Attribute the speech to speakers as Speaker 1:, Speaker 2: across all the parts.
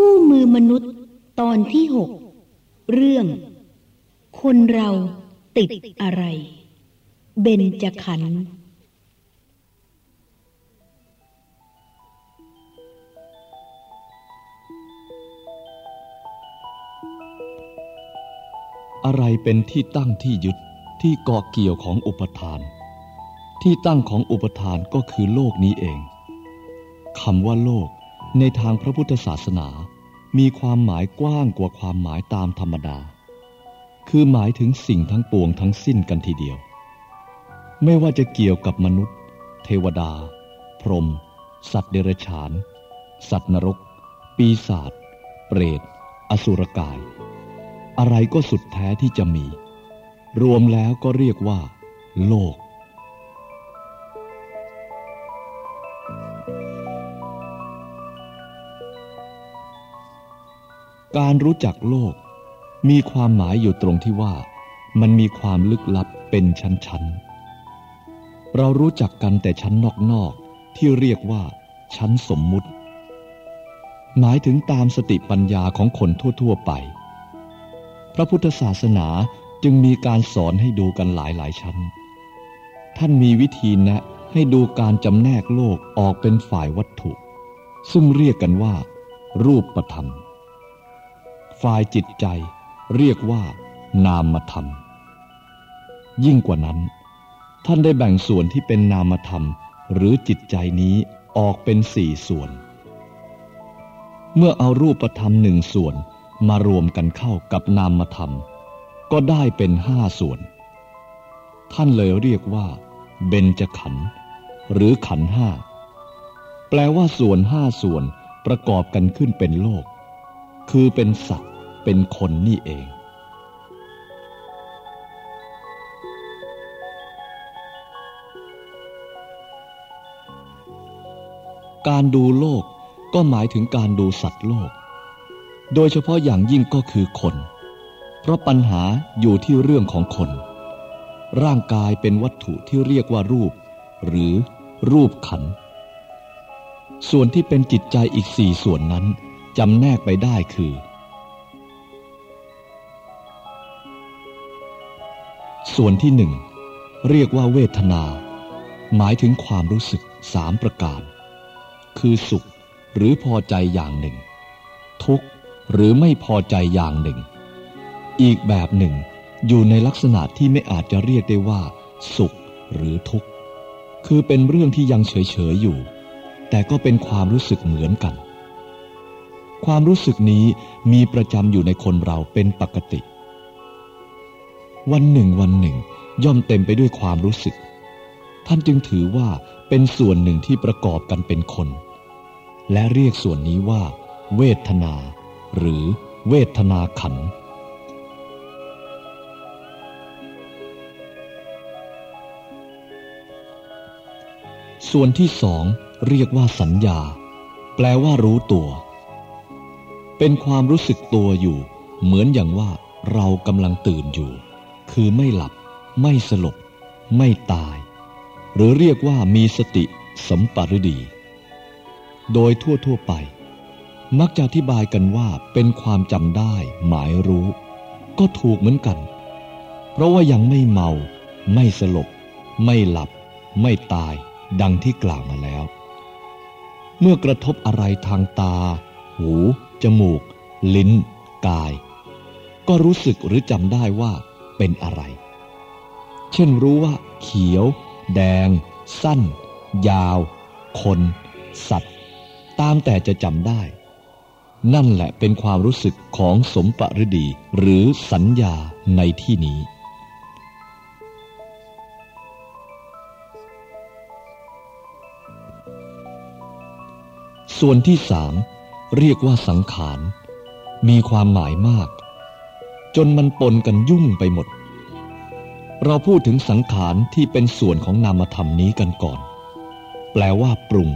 Speaker 1: คู่มือมนุษย์ตอนที่หกเรื่อง คนเราติดอะไร เบนจะขันธ์
Speaker 2: อะไรเป็นที่ตั้งที่ยึดที่เกาะเกี่ยวของอุปทาน ที่ตั้งของอุปทานก็คือโลกนี้เองคำว่าโลกในทางพระพุทธศาสนา มีความหมายกว้างกว่าความหมายตามธรรมดา คือหมายถึงสิ่งทั้งปวงทั้งสิ้นกันทีเดียว ไม่ว่าจะเกี่ยวกับมนุษย์ เทวดา พรหม สัตว์เดรัจฉาน สัตว์นรก ปีศาจ เปรต อสุรกาย อะไรก็สุดแท้ที่จะมี รวมแล้วก็เรียกว่า โลก การรู้จักโลก มีความหมายอยู่ตรงที่ว่า มันมีความลึกลับเป็นชั้นๆ เรารู้จักกันแต่ชั้นนอกๆ ที่เรียกว่า ชั้นสมมุติ หมายถึงตามสติปัญญาของคนทั่วๆไป พระพุทธศาสนาจึงมีการสอนให้ดูกันหลายๆชั้น ท่านมีวิธีแนะให้ดูการจำแนกโลกออกเป็นฝ่ายวัตถุ ซึ่งเรียกกันว่า รูปประธรรม ฝ่ายจิตใจ เรียกว่า นามธรรม ยิ่งกว่านั้น ท่านได้แบ่งส่วนที่เป็นนามธรรม หรือจิตใจนี้ออกเป็นสี่ส่วน เมื่อเอารูปธรรมหนึ่งส่วนมารวมกันเข้ากับนามธรรม ก็ได้เป็นห้าส่วน ท่านเลยเรียกว่า เบญจขันธ์หรือขันธ์ห้าแปลว่าส่วนห้าส่วนประกอบกันขึ้นเป็นโลก คือเป็นสัตว์ เป็นคนนี่เอง การดูโลกก็หมายถึงการดูสัตว์โลก โดยเฉพาะอย่างยิ่งก็คือคน เพราะปัญหาอยู่ที่เรื่องของคน ร่างกายเป็นวัตถุที่เรียกว่ารูป หรือรูปขัน ส่วนที่เป็นจิตใจอีกสี่ส่วนนั้นจำแนกไปได้คือ ส่วนที่หนึ่งเรียกว่าเวทนา หมายถึงความรู้สึกสามประการ คือสุขหรือพอใจอย่างหนึ่ง ทุกข์หรือไม่พอใจอย่างหนึ่ง อีกแบบหนึ่ง อยู่ในลักษณะที่ไม่อาจจะเรียกได้ว่า สุขหรือทุกข์ คือเป็นเรื่องที่ยังเฉยๆอยู่ แต่ก็เป็นความรู้สึกเหมือนกัน ความรู้สึกนี้มีประจำอยู่ในคนเราเป็นปกติ วันหนึ่งวันหนึ่ง ย่อมเต็มไปด้วยความรู้สึก ท่านจึงถือว่าเป็นส่วนหนึ่งที่ประกอบกันเป็นคน และเรียกส่วนนี้ว่า เวทนา หรือเวทนาขันธ์ส่วนที่สองเรียกว่าสัญญา แปลว่ารู้ตัว เป็นความรู้สึกตัวอยู่ เหมือนอย่างว่าเรากำลังตื่นอยู่ คือไม่หลับ ไม่สลบ ไม่ตาย หรือเรียกว่ามีสติสัมปริดี โดยทั่วๆไป มักจะอธิบายกันว่าเป็นความจำได้ หมายรู้ ก็ถูกเหมือนกัน เพราะว่ายังไม่เมา ไม่สลบ ไม่หลับ ไม่ตาย ดังที่กล่าวมาแล้ว เมื่อกระทบอะไรทางตา หู จมูก ลิ้น กาย ก็รู้สึกหรือจำได้ว่า เป็นอะไร เช่นรู้ว่า เขียว แดง สั้น ยาว คน สัตว์ ตามแต่จะจำได้ นั่นแหละเป็นความรู้สึกของสมปริดีหรือสัญญาในที่นี้ส่วนที่สามเรียกว่าสังขาร มีความหมายมาก จนมันปนกันยุ่งไปหมด เราพูดถึงสังขารที่เป็นส่วนของนามธรรมนี้กันก่อน แปลว่าปรุง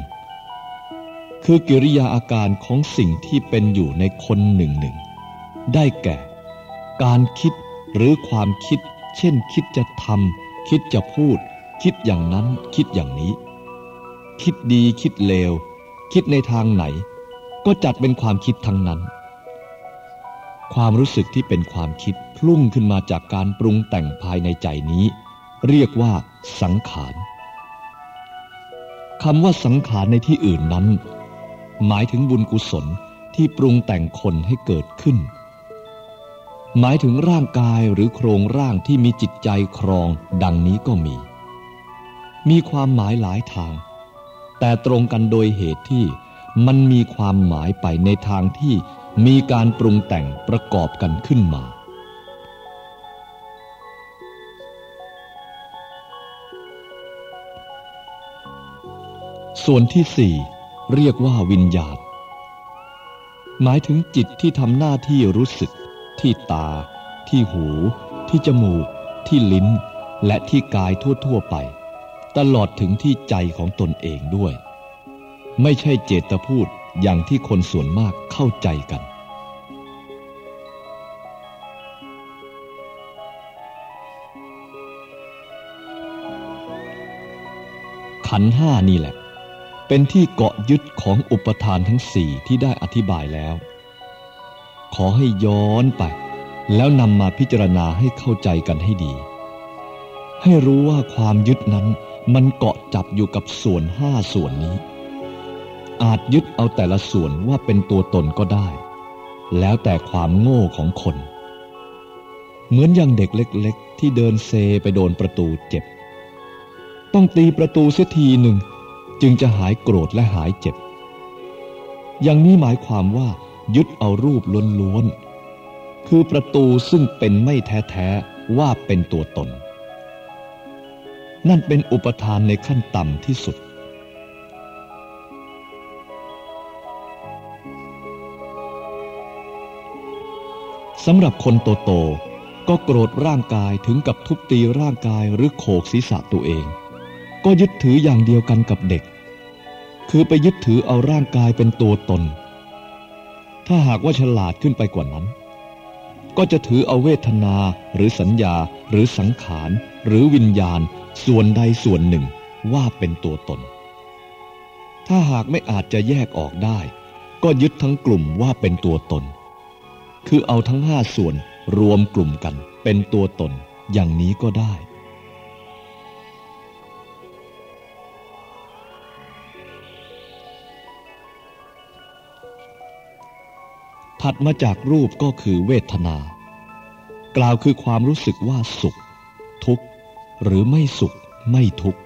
Speaker 2: คือกิริยาอาการของสิ่งที่เป็นอยู่ในคนหนึ่งหนึ่ง ได้แก่ การคิดหรือความคิด เช่น คิดจะทำคิดจะพูด คิดอย่างนั้นคิดอย่างนี้ คิดดีคิดเลว คิดในทางไหน ก็จัดเป็นความคิดทั้งนั้น ความรู้สึกที่เป็นความคิดพุ่งขึ้นมาจากการปรุงแต่งภายในใจนี้ เรียกว่าสังขารคำว่าสังขารในที่อื่นนั้น หมายถึงบุญกุศลที่ปรุงแต่งคนให้เกิดขึ้น หมายถึงร่างกายหรือโครงร่างที่มีจิตใจครองดังนี้ก็มี มีความหมายหลายทาง แต่ตรงกันโดยเหตุที่มันมีความหมายไปในทางที่ มีการปรุงแต่งประกอบกันขึ้นมา ส่วนที่สี่เรียกว่าวิญญาณ หมายถึงจิตที่ทำหน้าที่รู้สึก ที่ตา ที่หู ที่จมูก ที่ลิ้น และที่กายทั่วๆไป ตลอดถึงที่ใจของตนเองด้วย ไม่ใช่เจตพูด อย่างที่คนส่วนมากเข้าใจกัน ขันห้านี่แหละ เป็นที่เกาะยึดของอุปทานทั้งสี่ที่ได้อธิบายแล้ว ขอให้ย้อนไป แล้วนำมาพิจารณาให้เข้าใจกันให้ดี ให้รู้ว่าความยึดนั้นมันเกาะจับอยู่กับส่วนห้าส่วนนี้ อาจยึดเอาแต่ละส่วนว่าเป็นตัวตนก็ได้ แล้วแต่ความโง่ของคน เหมือนอย่างเด็กเล็ก ๆ ที่เดินเซไปโดนประตูเจ็บ ต้องตีประตูเสียทีหนึ่ง จึงจะหายโกรธและหายเจ็บ อย่างนี้หมายความว่า ยึดเอารูปล้วนๆคือประตูซึ่งเป็นไม่แท้ๆว่าเป็นตัวตน นั่นเป็นอุปทานในขั้นต่ำที่สุด สำหรับคนโตโตก็โกรธร่างกายถึงกับทุบตีร่างกายหรือโขกศีรษะตัวเอง ก็ยึดถืออย่างเดียวกันกับเด็ก คือไปยึดถือเอาร่างกายเป็นตัวตน ถ้าหากว่าฉลาดขึ้นไปกว่านั้น ก็จะถือเอาเวทนาหรือสัญญาหรือสังขาร หรือวิญญาณ ส่วนใดส่วนหนึ่งว่าเป็นตัวตน ถ้าหากไม่อาจจะแยกออกได้ ก็ยึดทั้งกลุ่มว่าเป็นตัวตน คือเอาทั้งห้าส่วนรวมกลุ่มกันเป็นตัวตนอย่างนี้ก็ได้ ถัดมาจากรูปก็คือเวทนา กล่าวคือความรู้สึกว่าสุข ทุกข์ หรือไม่สุข ไม่ทุกข์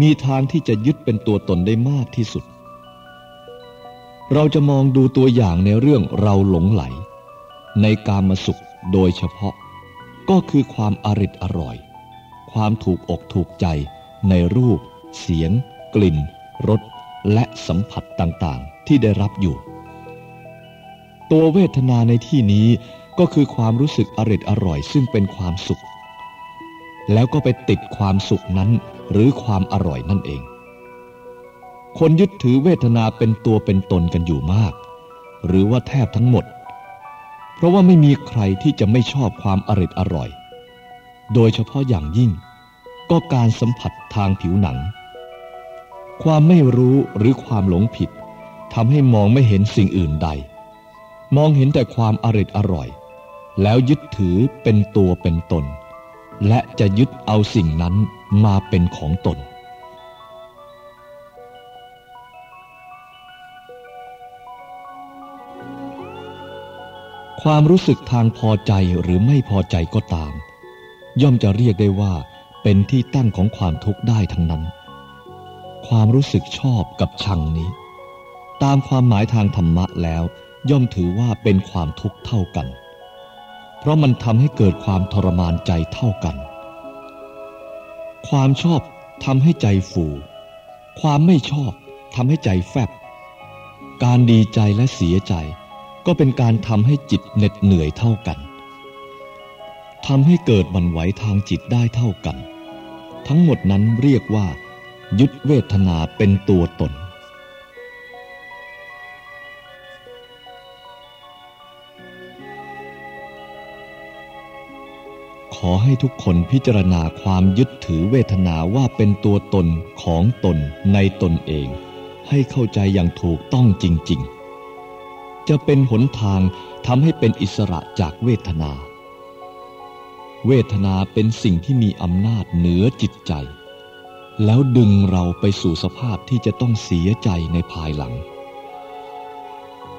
Speaker 2: มีทางที่จะยึดเป็นตัวตนได้มากที่สุด เราจะมองดูตัวอย่างในเรื่องเราหลงไหล ในกามสุขโดยเฉพาะ ก็คือความอริดอร่อย ความถูกอกถูกใจในรูป เสียง กลิ่นรสและสัมผัสต่างๆ ที่ได้รับอยู่ ตัวเวทนาในที่นี้ก็คือความรู้สึกอริดอร่อย ซึ่งเป็นความสุข แล้วก็ไปติดความสุขนั้นหรือความอร่อยนั่นเอง คนยึดถือเวทนาเป็นตัวเป็นตนกันอยู่มาก หรือว่าแทบทั้งหมด เพราะว่าไม่มีใครที่จะไม่ชอบความอริดอร่อย โดยเฉพาะอย่างยิ่ง ก็การสัมผัสทางผิวหนัง ความไม่รู้หรือความหลงผิดทำให้มองไม่เห็นสิ่งอื่นใด มองเห็นแต่ความอริดอร่อย แล้วยึดถือเป็นตัวเป็นตน และจะยึดเอาสิ่งนั้นมาเป็นของตน ความรู้สึกทางพอใจหรือไม่พอใจก็ตาม ย่อมจะเรียกได้ว่าเป็นที่ตั้งของความทุกข์ได้ทั้งนั้น ความรู้สึกชอบกับชังนี้ ตามความหมายทางธรรมะแล้ว ย่อมถือว่าเป็นความทุกข์เท่ากัน เพราะมันทำให้เกิดความทรมานใจเท่ากัน ความชอบทำให้ใจฟูความไม่ชอบทำให้ใจแฟบ การดีใจและเสียใจ ก็เป็นการทำให้จิตเหน็ดเหนื่อยเท่ากันทำให้เกิดบันไหวทางจิตได้เท่ากัน ทั้งหมดนั้นเรียกว่า ยึดเวทนาเป็นตัวตน ขอให้ทุกคนพิจารณาความยึดถือเวทนาว่าเป็นตัวตนของตนในตนเอง ให้เข้าใจอย่างถูกต้องจริง ๆ จะเป็นหนทางทำให้เป็นอิสระจากเวทนา เวทนาเป็นสิ่งที่มีอำนาจเหนือจิตใจ แล้วดึงเราไปสู่สภาพที่จะต้องเสียใจในภายหลัง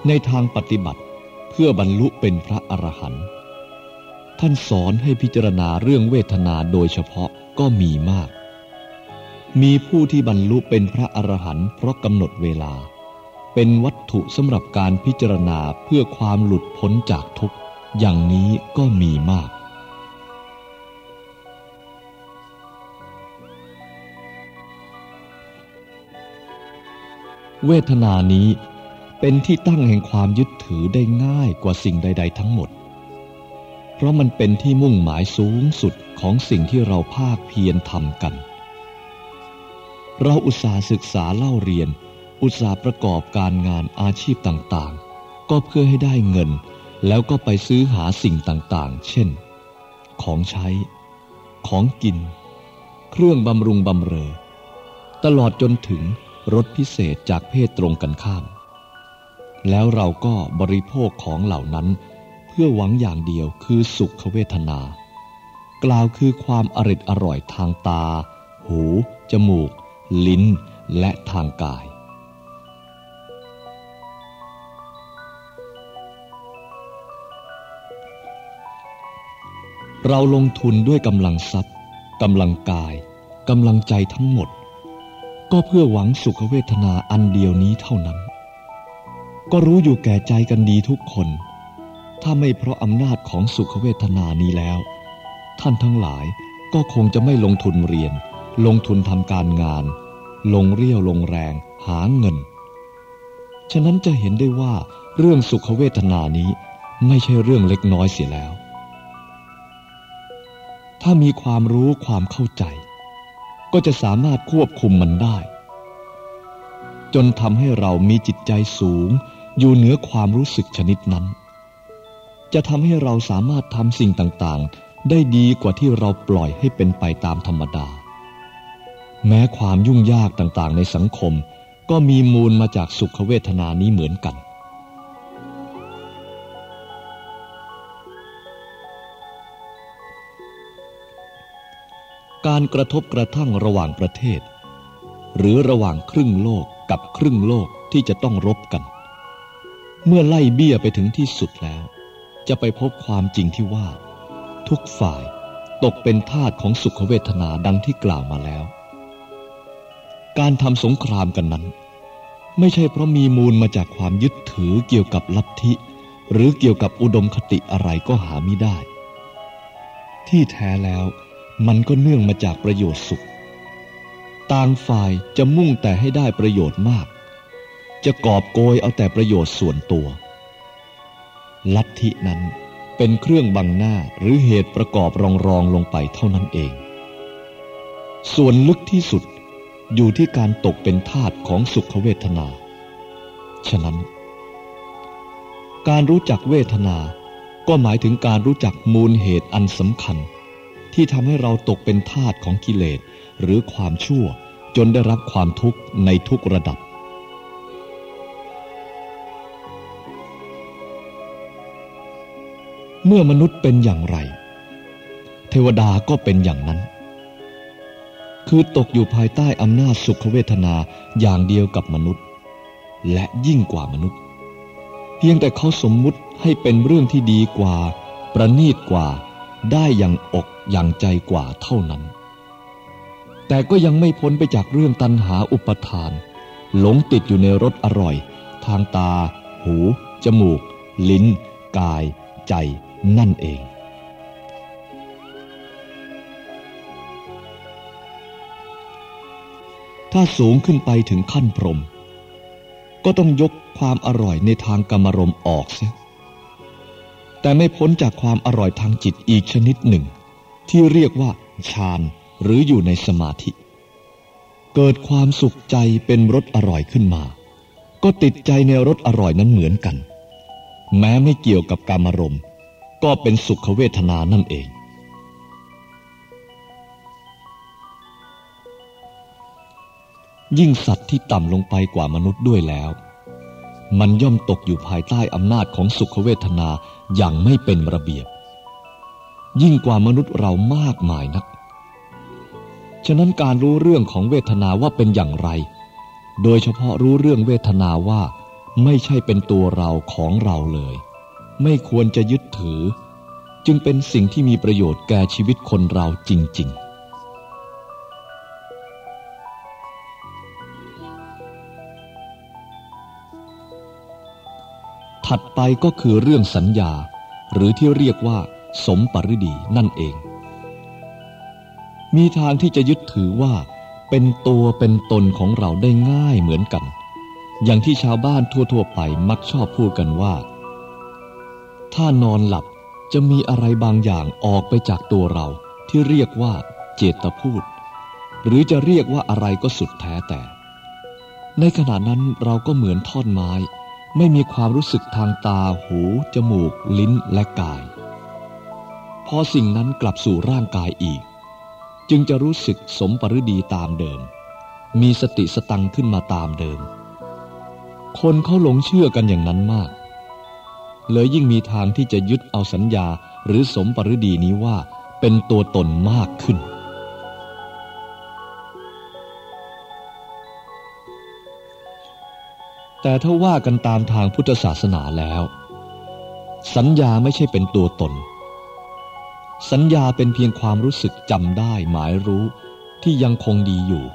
Speaker 2: ในทางปฏิบัติเพื่อบรรลุเป็นพระอรหันต์ท่านสอนให้พิจารณาเรื่องเวทนาโดยเฉพาะก็มีมาก มีผู้ที่บรรลุเป็นพระอรหันต์เพราะกำหนดเวลา เป็นวัตถุสำหรับการพิจารณาเพื่อความหลุดพ้นจากทุกข์ อย่างนี้ก็มีมาก เวทนานี้เป็นที่ตั้งแห่งความยึดถือได้ง่ายกว่าสิ่งใด ๆ ทั้งหมด เพราะมันเป็นที่มุ่งหมายสูงสุดของสิ่งที่เราภาคเพียรทำกัน เราอุตส่าห์ศึกษาเล่าเรียน อุตสาห์ประกอบการงานอาชีพต่างๆ ก็เพื่อให้ได้เงิน แล้วก็ไปซื้อหาสิ่งต่างๆ เช่น ของใช้ ของกิน เครื่องบำรุงบำเรอ ตลอดจนถึงรถพิเศษจากเพศตรงกันข้าม แล้วเราก็บริโภคของเหล่านั้น เพื่อหวังอย่างเดียวคือสุขเวทนา กล่าวคือความอริดอร่อยทางตา หู จมูก ลิ้น และทางกาย เราลงทุนด้วยกำลังทรัพย์กำลังกายกำลังใจทั้งหมด ก็เพื่อหวังสุขเวทนาอันเดียวนี้เท่านั้น ก็รู้อยู่แก่ใจกันดีทุกคน ถ้าไม่เพราะอำนาจของสุขเวทนานี้แล้ว ท่านทั้งหลายก็คงจะไม่ลงทุนเรียน ลงทุนทำการงาน ลงเรี่ยวลงแรงหาเงิน ฉะนั้นจะเห็นได้ว่าเรื่องสุขเวทนานี้ไม่ใช่เรื่องเล็กน้อยเสียแล้ว ถ้ามีความรู้ความเข้าใจ ก็จะสามารถควบคุมมันได้ จนทำให้เรามีจิตใจสูง อยู่เหนือความรู้สึกชนิดนั้น จะทำให้เราสามารถทำสิ่งต่างๆ ได้ดีกว่าที่เราปล่อยให้เป็นไปตามธรรมดา แม้ความยุ่งยากต่างๆ ในสังคม ก็มีมูลมาจากสุขเวทนานี้เหมือนกัน การกระทบกระทั่งระหว่างประเทศ หรือระหว่างครึ่งโลกกับครึ่งโลกที่จะต้องรบกัน เมื่อไล่เบี้ยไปถึงที่สุดแล้ว จะไปพบความจริงที่ว่า ทุกฝ่ายตกเป็นทาสของสุขเวทนาดังที่กล่าวมาแล้ว การทำสงครามกันนั้น ไม่ใช่เพราะมีมูลมาจากความยึดถือเกี่ยวกับลัทธิ หรือเกี่ยวกับอุดมคติอะไรก็หาไม่ได้ ที่แท้แล้ว มันก็เนื่องมาจากประโยชน์สุข ต่างฝ่ายจะมุ่งแต่ให้ได้ประโยชน์มาก จะกอบโกยเอาแต่ประโยชน์ส่วนตัว ลัทธินั้นเป็นเครื่องบังหน้าหรือเหตุประกอบรองรองลงไปเท่านั้นเอง ส่วนลึกที่สุดอยู่ที่การตกเป็นทาสของสุขเวทนา ฉะนั้น การรู้จักเวทนาก็หมายถึงการรู้จักมูลเหตุอันสำคัญ ที่ทำให้เราตกเป็นทาสของกิเลสหรือความชั่วจนได้รับความทุกข์ในทุกระดับ เมื่อมนุษย์เป็นอย่างไร เทวดาก็เป็นอย่างนั้น คือตกอยู่ภายใต้อำนาจสุขเวทนาอย่างเดียวกับมนุษย์ และยิ่งกว่ามนุษย์ เพียงแต่เขาสมมุติให้เป็นเรื่องที่ดีกว่า ประณีตกว่า ได้อย่างอก อย่างใจกว่าเท่านั้น แต่ก็ยังไม่พ้นไปจากเรื่องตันหาอุปทาน หลงติดอยู่ในรสอร่อย ทางตา หู จมูก ลิ้น กาย ใจ นั่นเองถ้าสูงขึ้นไปถึงขั้นพรม ก็ต้องยกความอร่อยในทางกรรมรมออกเสียแต่ไม่พ้นจากความอร่อยทางจิตอีกชนิดหนึ่ง ที่เรียกว่าฌานหรืออยู่ในสมาธิ เกิดความสุขใจเป็นรสอร่อยขึ้นมา ก็ติดใจในรสอร่อยนั้นเหมือนกัน แม้ไม่เกี่ยวกับกรรมรมณ์ ก็เป็นสุขเวทนานั่นเอง ยิ่งสัตว์ที่ต่ำลงไปกว่ามนุษย์ด้วยแล้ว มันย่อมตกอยู่ภายใต้อำนาจของสุขเวทนาอย่างไม่เป็นระเบียบ ยิ่งกว่ามนุษย์เรามากมายนัก ฉะนั้นการรู้เรื่องของเวทนาว่าเป็นอย่างไร โดยเฉพาะรู้เรื่องเวทนาว่าไม่ใช่เป็นตัวเราของเราเลย ไม่ควรจะยึดถือ จึงเป็นสิ่งที่มีประโยชน์แก่ชีวิตคนเราจริง ๆถัดไปก็คือเรื่องสัญญา หรือที่เรียกว่า สมปริดีนั่นเอง มีทางที่จะยึดถือว่าเป็นตัวเป็นตนของเราได้ง่ายเหมือนกัน อย่างที่ชาวบ้านทั่วๆไปมักชอบพูดกันว่า ถ้านอนหลับจะมีอะไรบางอย่างออกไปจากตัวเราที่เรียกว่าเจตพูด หรือจะเรียกว่าอะไรก็สุดแท้แต่ ในขณะนั้นเราก็เหมือนท่อนไม้ ไม่มีความรู้สึกทางตาหู จมูก ลิ้นและกาย พอสิ่งนั้นกลับสู่ร่างกายอีก จึงจะรู้สึกสมปริดีตามเดิม มีสติสตังขึ้นมาตามเดิม คนเขาหลงเชื่อกันอย่างนั้นมาก เลยยิ่งมีทางที่จะยึดเอาสัญญาหรือสมปริดีนี้ว่าเป็นตัวตนมากขึ้นแต่ถ้าว่ากันตามทางพุทธศาสนาแล้ว สัญญาไม่ใช่เป็นตัวตน สัญญาเป็นเพียงความรู้สึกจำได้หมายรู้ที่ยังคงดีอยู่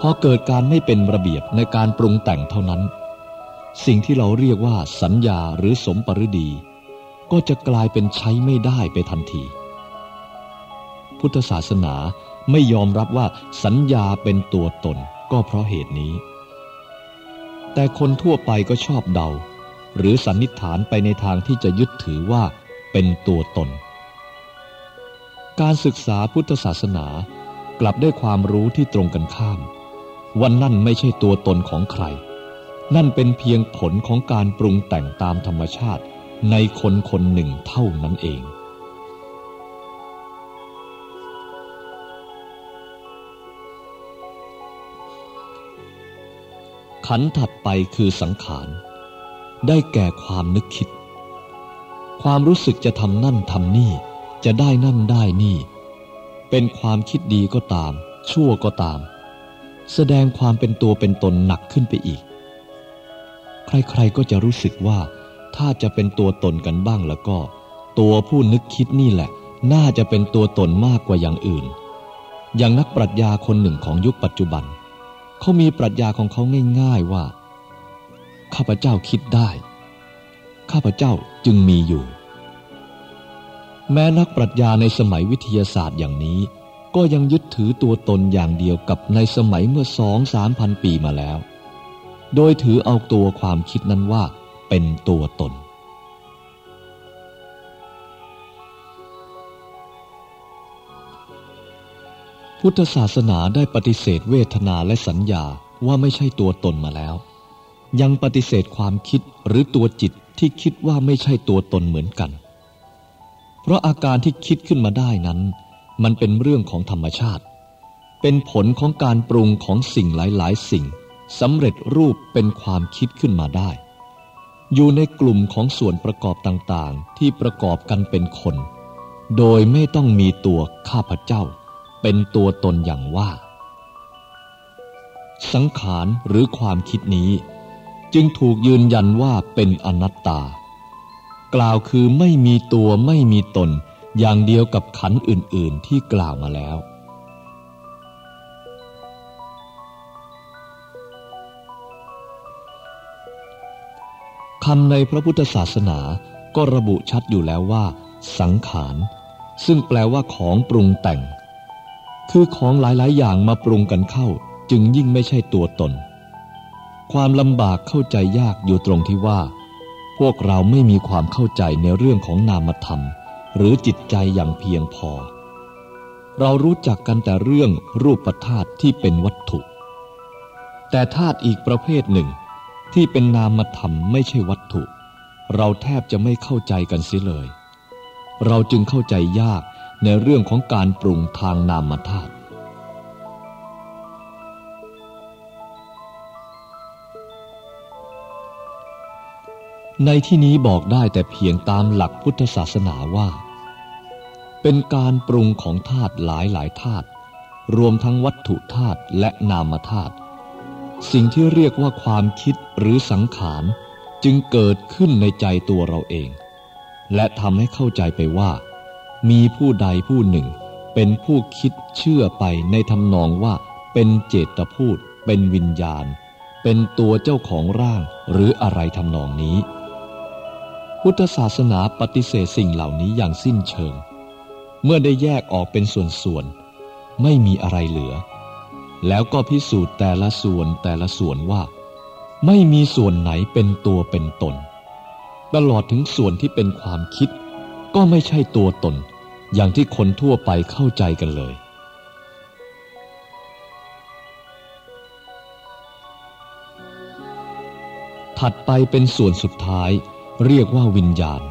Speaker 2: พอเกิดการไม่เป็นระเบียบในการปรุงแต่งเท่านั้น สิ่งที่เราเรียกว่าสัญญาหรือสมปริดี ก็จะกลายเป็นใช้ไม่ได้ไปทันที พุทธศาสนาไม่ยอมรับว่าสัญญาเป็นตัวตนก็เพราะเหตุนี้ แต่คนทั่วไปก็ชอบเดา หรือสันนิษฐานไปในทางที่จะยึดถือว่าเป็นตัวตน การศึกษาพุทธศาสนากลับได้ความรู้ที่ตรงกันข้ามวันนั่นไม่ใช่ตัวตนของใคร นั่นเป็นเพียงผลของการปรุงแต่งตามธรรมชาติในคนคนหนึ่งเท่านั้นเอง ขันถัดไปคือสังขาร ได้แก่ความนึกคิด ความรู้สึกจะทำนั่นทำนี่ จะได้นั่นได้นี่ เป็นความคิดดีก็ตาม ชั่วก็ตาม แสดงความเป็นตัวเป็นตนหนักขึ้นไปอีก ใครๆก็จะรู้สึกว่า ถ้าจะเป็นตัวตนกันบ้างแล้วก็ ตัวผู้นึกคิดนี่แหละ น่าจะเป็นตัวตนมากกว่าอย่างอื่น อย่างนักปรัชญาคนหนึ่งของยุคปัจจุบัน เขามีปรัชญาของเขาง่าย ๆว่า ข้าพเจ้าคิดได้ ข้าพเจ้าจึงมีอยู่ แม้นักปรัชญาในสมัยวิทยาศาสตร์อย่างนี้ ก็ยังยึดถือตัวตนอย่างเดียวกับในสมัยเมื่อสองสามพันปีมาแล้ว โดยถือเอาตัวความคิดนั้นว่าเป็นตัวตน พุทธศาสนาได้ปฏิเสธเวทนาและสัญญาว่าไม่ใช่ตัวตนมาแล้ว ยังปฏิเสธความคิดหรือตัวจิตที่คิดว่าไม่ใช่ตัวตนเหมือนกัน เพราะอาการที่คิดขึ้นมาได้นั้น มันเป็นเรื่องของธรรมชาติ เป็นผลของการปรุงของสิ่งหลายๆ สิ่งสำเร็จรูปเป็นความคิดขึ้นมาได้ อยู่ในกลุ่มของส่วนประกอบต่างๆ ที่ประกอบกันเป็นคน โดยไม่ต้องมีตัวข้าพเจ้า เป็นตัวตนอย่างว่า สังขารหรือความคิดนี้ จึงถูกยืนยันว่าเป็นอนัตตา กล่าวคือไม่มีตัวไม่มีตน อย่างเดียวกับขันอื่นๆที่กล่าวมาแล้ว คำในพระพุทธศาสนาก็ระบุชัดอยู่แล้วว่า สังขาร ซึ่งแปลว่าของปรุงแต่ง คือของหลายๆ อย่างมาปรุงกันเข้า จึงยิ่งไม่ใช่ตัวตน ความลำบากเข้าใจยากอยู่ตรงที่ว่า พวกเราไม่มีความเข้าใจในเรื่องของนามธรรม หรือจิตใจอย่างเพียงพอ เรารู้จักกันแต่เรื่องรูปธาตุที่เป็นวัตถุ แต่ธาตุอีกประเภทหนึ่ง ที่เป็นนามธรรมไม่ใช่วัตถุ เราแทบจะไม่เข้าใจกันเสียเลย เราจึงเข้าใจยากในเรื่องของการปรุงทางนามธาตุ ในที่นี้บอกได้แต่เพียงตามหลักพุทธศาสนาว่า เป็นการปรุงของธาตุหลายหลายธาตุรวมทั้งวัตถุธาตุและนามธาตุสิ่งที่เรียกว่าความคิดหรือสังขารจึงเกิดขึ้นในใจตัวเราเอง และทำให้เข้าใจไปว่า มีผู้ใดผู้หนึ่ง เป็นผู้คิดเชื่อไปในทำนองว่า เป็นเจตพูด เป็นวิญญาณ เป็นตัวเจ้าของร่างหรืออะไรทำนองนี้ พุทธศาสนาปฏิเสธสิ่งเหล่านี้อย่างสิ้นเชิง เมื่อได้แยกออกเป็นส่วนๆ ไม่มีอะไรเหลือ แล้วก็พิสูจน์แต่ละส่วนแต่ละส่วนว่า ไม่มีส่วนไหนเป็นตัวเป็นตน ตลอดถึงส่วนที่เป็นความคิด ก็ไม่ใช่ตัวตน อย่างที่คนทั่วไปเข้าใจกันเลย ถัดไปเป็นส่วนสุดท้าย เรียกว่าวิญญาณ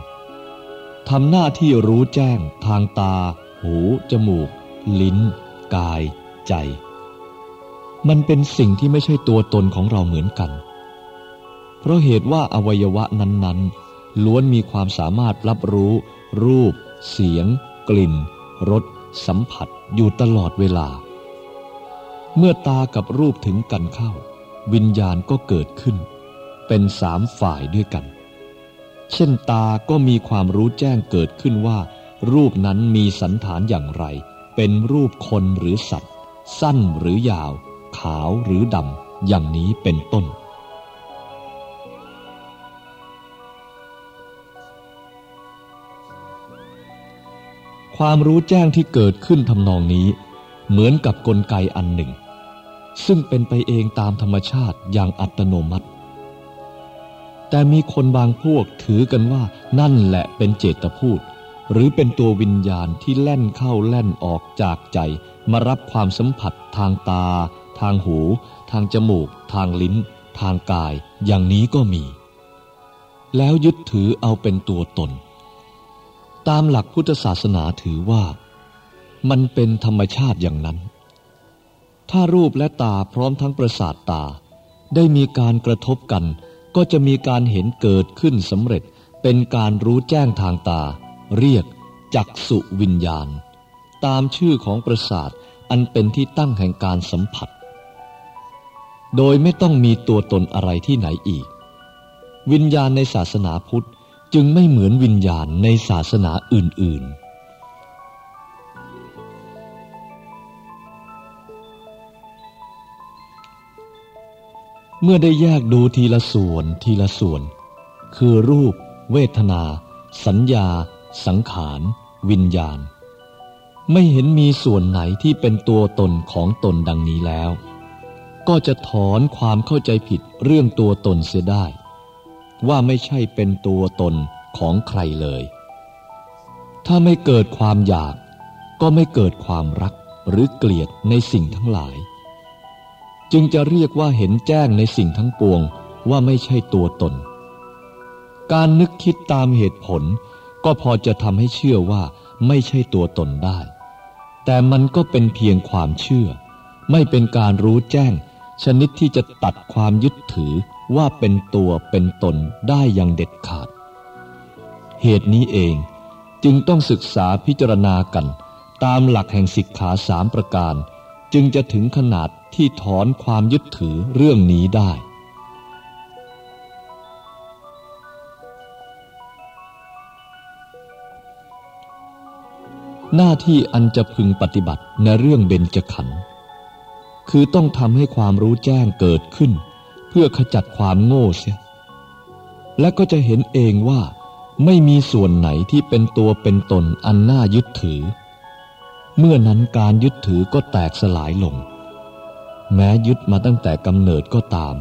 Speaker 2: ทำหน้าที่รู้แจ้งทางตา หู จมูก ลิ้น กาย ใจ มันเป็นสิ่งที่ไม่ใช่ตัวตนของเราเหมือนกัน เพราะเหตุว่าอวัยวะนั้นๆ ล้วนมีความสามารถรับรู้ รูป เสียง กลิ่น รส สัมผัสอยู่ตลอดเวลา เมื่อตากับรูปถึงกันเข้า วิญญาณก็เกิดขึ้น เป็นสามฝ่ายด้วยกัน เช่นตาก็มีความรู้แจ้งเกิดขึ้นว่า รูปนั้นมีสันฐานอย่างไร เป็นรูปคนหรือสัตว์ สั้นหรือยาว ขาวหรือดำอย่างนี้เป็นต้น ความรู้แจ้งที่เกิดขึ้นทำนองนี้ เหมือนกับกลไกอันหนึ่ง ซึ่งเป็นไปเองตามธรรมชาติอย่างอัตโนมัติ แต่มีคนบางพวกถือกันว่านั่นแหละเป็นเจตพูด หรือเป็นตัววิญญาณที่แล่นเข้าแล่นออกจากใจ มารับความสัมผัสทางตา ทางหู ทางจมูก ทางลิ้น ทางกาย อย่างนี้ก็มี แล้วยึดถือเอาเป็นตัวตน ตามหลักพุทธศาสนาถือว่า มันเป็นธรรมชาติอย่างนั้น ถ้ารูปและตาพร้อมทั้งประสาทตา ได้มีการกระทบกัน ก็จะมีการเห็นเกิดขึ้นสำเร็จเป็นการรู้แจ้งทางตา เรียกจักสุวิญญาณ ตามชื่อของประสาทอันเป็นที่ตั้งแห่งการสัมผัส โดยไม่ต้องมีตัวตนอะไรที่ไหนอีก วิญญาณในศาสนาพุทธจึงไม่เหมือนวิญญาณในศาสนาอื่นๆ เมื่อได้แยกดูทีละส่วนทีละส่วน คือรูป เวทนา สัญญา สังขาร วิญญาณ ไม่เห็นมีส่วนไหนที่เป็นตัวตนของตนดังนี้แล้ว ก็จะถอนความเข้าใจผิดเรื่องตัวตนเสียได้ ว่าไม่ใช่เป็นตัวตนของใครเลย ถ้าไม่เกิดความอยาก ก็ไม่เกิดความรักหรือเกลียดในสิ่งทั้งหลาย จึงจะเรียกว่าเห็นแจ้งในสิ่งทั้งปวงว่าไม่ใช่ตัวตน การนึกคิดตามเหตุผล ก็พอจะทำให้เชื่อว่าไม่ใช่ตัวตนได้ แต่มันก็เป็นเพียงความเชื่อ ไม่เป็นการรู้แจ้ง ชนิดที่จะตัดความยึดถือว่าเป็นตัวเป็นตนได้อย่างเด็ดขาด เหตุนี้เองจึงต้องศึกษาพิจารณากัน ตามหลักแห่งสิกขาสามประการ จึงจะถึงขนาด ที่ถอนความยึดถือเรื่องนี้ได้ หน้าที่อันจะพึงปฏิบัติในเรื่องเบญจขันธ์คือต้องทำให้ความรู้แจ้งเกิดขึ้น เพื่อขจัดความโง่เสีย และก็จะเห็นเองว่า ไม่มีส่วนไหนที่เป็นตัวเป็นตนอันน่ายึดถือ เมื่อนั้นการยึดถือก็แตกสลายลง แม้ยึดมาตั้งแต่กำเนิดก็ตาม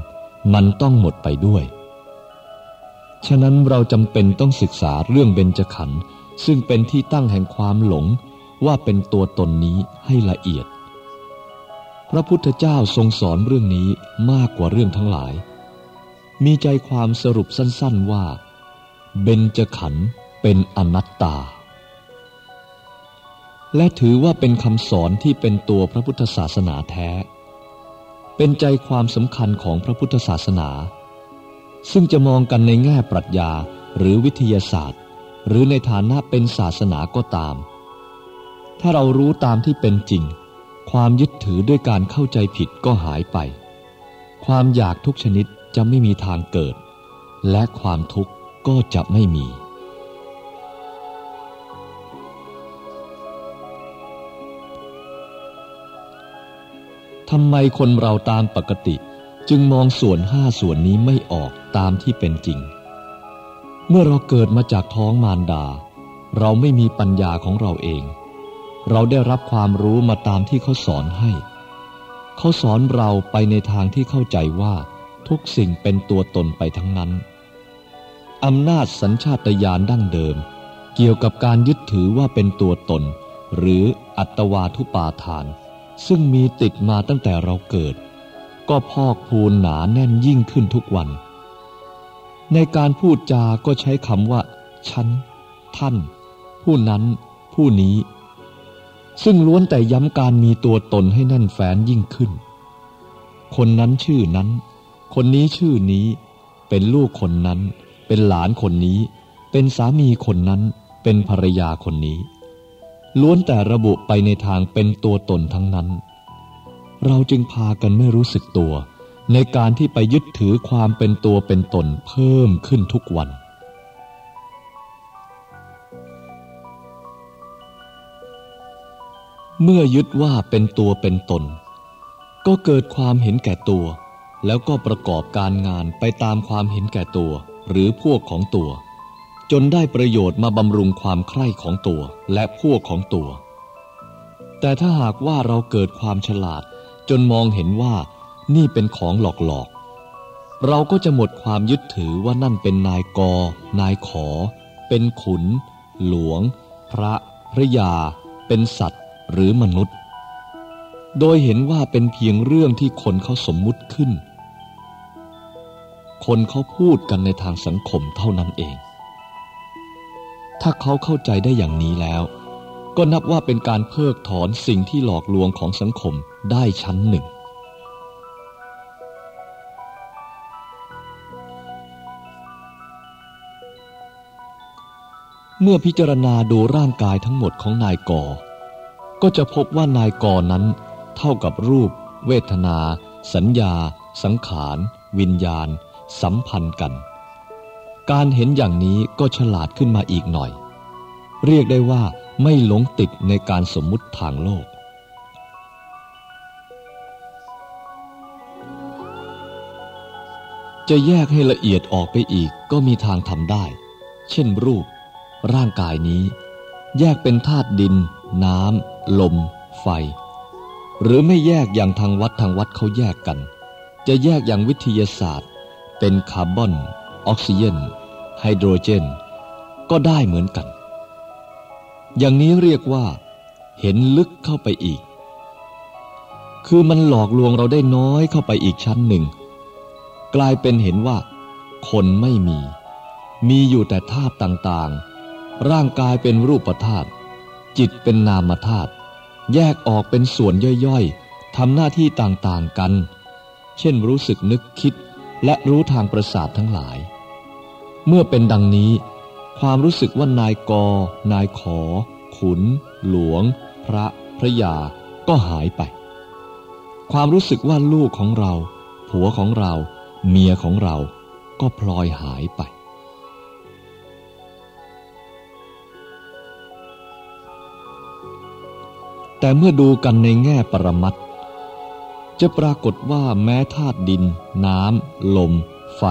Speaker 2: มันต้องหมดไปด้วย ฉะนั้นเราจำเป็นต้องศึกษาเรื่องเบญจขันธ์ซึ่งเป็นที่ตั้งแห่งความหลงว่าเป็นตัวตนนี้ให้ละเอียด พระพุทธเจ้าทรงสอนเรื่องนี้มากกว่าเรื่องทั้งหลาย มีใจความสรุปสั้นๆว่า เบญจขันธ์เป็นอนัตตา และถือว่าเป็นคำสอนที่เป็นตัวพระพุทธศาสนาแท้ เป็นใจความสำคัญของพระพุทธศาสนา ซึ่งจะมองกันในแง่ปรัชญาหรือวิทยาศาสตร์ หรือในฐานะเป็นศาสนาก็ตาม ถ้าเรารู้ตามที่เป็นจริง ความยึดถือด้วยการเข้าใจผิดก็หายไป ความอยากทุกชนิดจะไม่มีทางเกิด และความทุกข์ก็จะไม่มี ทำไมคนเราตามปกติ จึงมองส่วนห้าส่วนนี้ไม่ออกตามที่เป็นจริง เมื่อเราเกิดมาจากท้องมารดา เราไม่มีปัญญาของเราเอง เราได้รับความรู้มาตามที่เขาสอนให้ เขาสอนเราไปในทางที่เข้าใจว่าทุกสิ่งเป็นตัวตนไปทั้งนั้น อำนาจสัญชาตญาณดั้งเดิม เกี่ยวกับการยึดถือว่าเป็นตัวตน หรืออัตวาทุปาทาน ซึ่งมีติดมาตั้งแต่เราเกิด ก็พอกพูนหนาแน่นยิ่งขึ้นทุกวัน ในการพูดจาก็ใช้คำว่า ฉัน ท่าน ผู้นั้น ผู้นี้ ซึ่งล้วนแต่ย้ำการมีตัวตนให้แน่นแฟนยิ่งขึ้น คนนั้นชื่อนั้น คนนี้ชื่อนี้ เป็นลูกคนนั้น เป็นหลานคนนี้ เป็นสามีคนนั้น เป็นภรรยาคนนี้ ล้วนแต่ระบุไปในทางเป็นตัวตนทั้งนั้น เราจึงพากันไม่รู้สึกตัว ในการที่ไปยึดถือความเป็นตัวเป็นตนเพิ่มขึ้นทุกวัน เมื่อยึดว่าเป็นตัวเป็นตน ก็เกิดความเห็นแก่ตัว แล้วก็ประกอบการงานไปตามความเห็นแก่ตัว หรือพวกของตัว จนได้ประโยชน์มาบำรุงความใคร่ของตัวและพวกของตัว แต่ถ้าหากว่าเราเกิดความฉลาด จนมองเห็นว่านี่เป็นของหลอกๆ เราก็จะหมดความยึดถือว่านั่นเป็นนายก นายขอ เป็นขุน หลวง พระ พระยา เป็นสัตว์ หรือมนุษย์ โดยเห็นว่าเป็นเพียงเรื่องที่คนเขาสมมุติขึ้น คนเขาพูดกันในทางสังคมเท่านั้นเอง ถ้าเขาเข้าใจได้อย่างนี้แล้ว ก็นับว่าเป็นการเพิกถอนสิ่งที่หลอกลวงของสังคมได้ชั้นหนึ่ง เมื่อพิจารณาดูร่างกายทั้งหมดของนายกอก็จะพบว่านายกอนั้น เท่ากับรูป เวทนา สัญญา สังขาร วิญญาณ สัมพันธ์กัน การเห็นอย่างนี้ก็ฉลาดขึ้นมาอีกหน่อย เรียกได้ว่าไม่หลงติดในการสมมุติทางโลก จะแยกให้ละเอียดออกไปอีกก็มีทางทำได้ เช่นรูป ร่างกายนี้ แยกเป็นธาตุดิน น้ำ ลม ไฟ หรือไม่แยกอย่างทางวัดทางวัดเขาแยกกัน จะแยกอย่างวิทยาศาสตร์ เป็นคาร์บอน ออกซิเจน ไฮโดรเจน ก็ได้เหมือนกัน อย่างนี้เรียกว่า เห็นลึกเข้าไปอีก คือมันหลอกลวงเราได้น้อยเข้าไปอีกชั้นหนึ่ง กลายเป็นเห็นว่า คนไม่มี มีอยู่แต่ธาตุต่างๆ ร่างกายเป็นรูปธาตุจิตเป็นนามธาตุแยกออกเป็นส่วนย่อยๆทำหน้าที่ต่างๆกัน เช่นรู้สึกนึกคิดและรู้ทางประสาททั้งหลาย เมื่อเป็นดังนี้ ความรู้สึกว่านายกนายขอ ขุน หลวง พระ พระยา ก็หายไป ความรู้สึกว่าลูกของเรา ผัวของเรา เมียของเรา ก็พลอยหายไป แต่เมื่อดูกันในแง่ปรมัตจะปรากฏว่าแม้ธาตุดิน น้ำ ลม ไฟ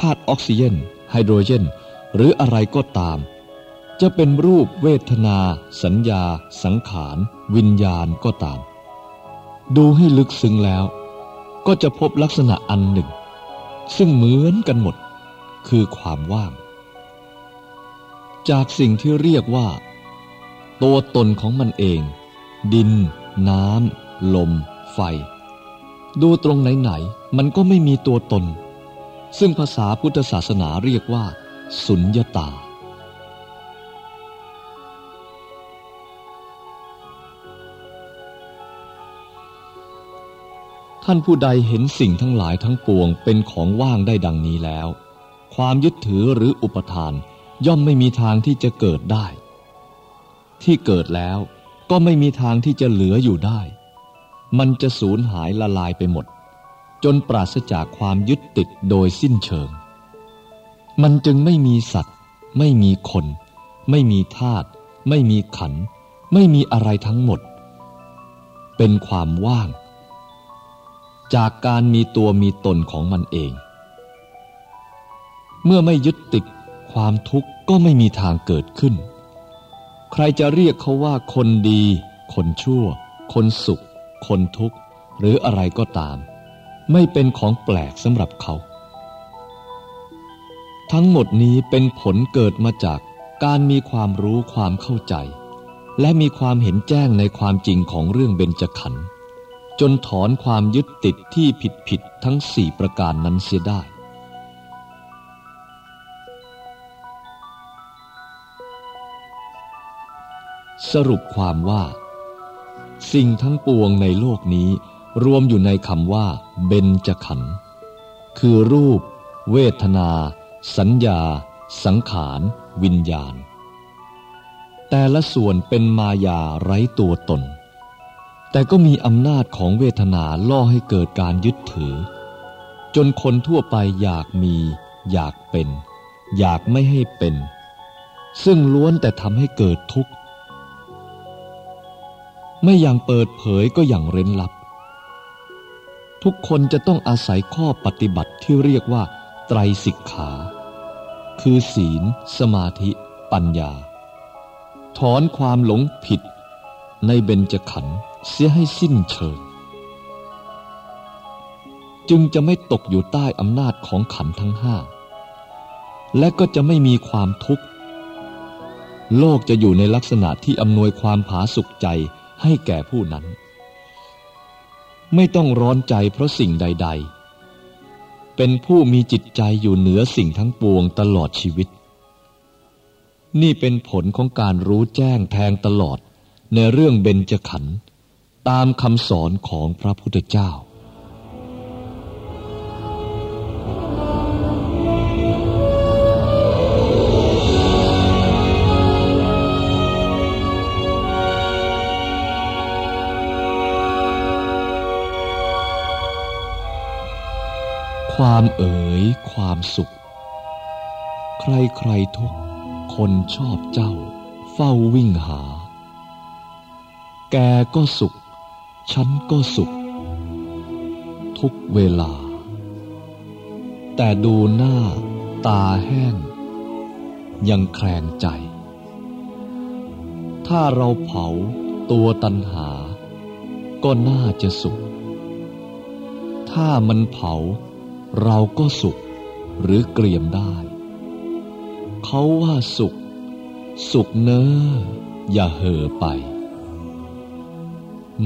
Speaker 2: ธาตุออกซิเจนไฮโดรเจน หรืออะไรก็ตาม จะเป็นรูปเวทนา สัญญา สังขาร วิญญาณก็ตาม ดูให้ลึกซึ้งแล้ว ก็จะพบลักษณะอันหนึ่ง ซึ่งเหมือนกันหมด คือความว่าง จากสิ่งที่เรียกว่า ตัวตนของมันเอง ดิน น้ำลม ไฟ ดูตรงไหนๆมันก็ไม่มีตัวตน ซึ่งภาษาพุทธศาสนาเรียกว่า สุญญตาทท่านผู้ใดเห็นสิ่งทั้งหลายทั้งปวงเป็นของว่างได้ดังนี้แล้ว ความยึดถือหรืออุปทานย่อมไม่มีทางที่จะเกิดได้ ที่เกิดแล้วก็ไม่มีทางที่จะเหลืออยู่ได้ มันจะสูญหายละลายไปหมด จนปราศจากความยึดติดโดยสิ้นเชิง มันจึงไม่มีสัตว์ ไม่มีคน ไม่มีธาตุไม่มีขัน ไม่มีอะไรทั้งหมด เป็นความว่าง จากการมีตัวมีตนของมันเอง เมื่อไม่ยึดติดความทุกข์ก็ไม่มีทางเกิดขึ้น ใครจะเรียกเขาว่าคนดี คนชั่ว คนสุข คนทุกข์ หรืออะไรก็ตาม ไม่เป็นของแปลกสำหรับเขา ทั้งหมดนี้เป็นผลเกิดมาจากการมีความรู้ความเข้าใจ และมีความเห็นแจ้งในความจริงของเรื่องเบญจขันธ์จนถอนความยึดติดที่ผิดผิดทั้งสี่ประการนั้นเสียได้ สรุปความว่า สิ่งทั้งปวงในโลกนี้ รวมอยู่ในคำว่า เบญจขันธ์คือรูป เวทนา สัญญา สังขาร วิญญาณ แต่ละส่วนเป็นมายาไร้ตัวตน แต่ก็มีอำนาจของเวทนาล่อให้เกิดการยึดถือ จนคนทั่วไปอยากมี อยากเป็น อยากไม่ให้เป็น ซึ่งล้วนแต่ทำให้เกิดทุกข์ ไม่อย่างเปิดเผยก็อย่างเร้นลับ ทุกคนจะต้องอาศัยข้อปฏิบัติที่เรียกว่า ไตรสิกขา คือศีล สมาธิ ปัญญา ถอนความหลงผิด ในเบญจขันธ์เสียให้สิ้นเชิง จึงจะไม่ตกอยู่ใต้อำนาจของขันธ์ทั้งห้า และก็จะไม่มีความทุกข์ โลกจะอยู่ในลักษณะที่อำนวยความผาสุกใจให้แก่ผู้นั้น ไม่ต้องร้อนใจเพราะสิ่งใด ๆ เป็นผู้มีจิตใจอยู่เหนือสิ่งทั้งปวงตลอดชีวิต นี่เป็นผลของการรู้แจ้งแทงตลอดในเรื่องเบญจขันธ์ตามคำสอนของพระพุทธเจ้า ความเอ๋ยความสุข ใครใครทุกคนชอบเจ้า เฝ้าวิ่งหา แกก็สุข ฉันก็สุข ทุกเวลา แต่ดูหน้าตาแห้ง ยังแคลงใจ ถ้าเราเผาตัวตันหา ก็น่าจะสุข ถ้ามันเผา เราก็สุขหรือเกลียมได้ เขาว่าสุข สุขเนออย่าเห่อไป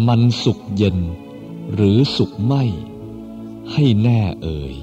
Speaker 2: มันสุขเย็นหรือสุขไม่ ให้แน่เอ่ย